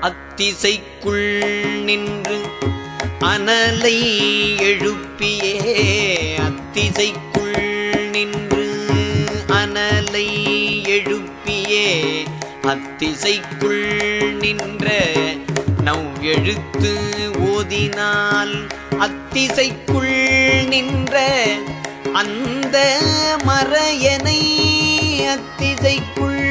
அத்திசைக்குள் நின்று அனலை எழுப்பியே. அத்திசைக்குள் நின்று அனலை எழுப்பியே. அத்திசைக்குள் நின்ற நவ் எழுத்து ஓதினால் அத்திசைக்குள் நின்ற அந்த மறையனை அத்திசைக்குள்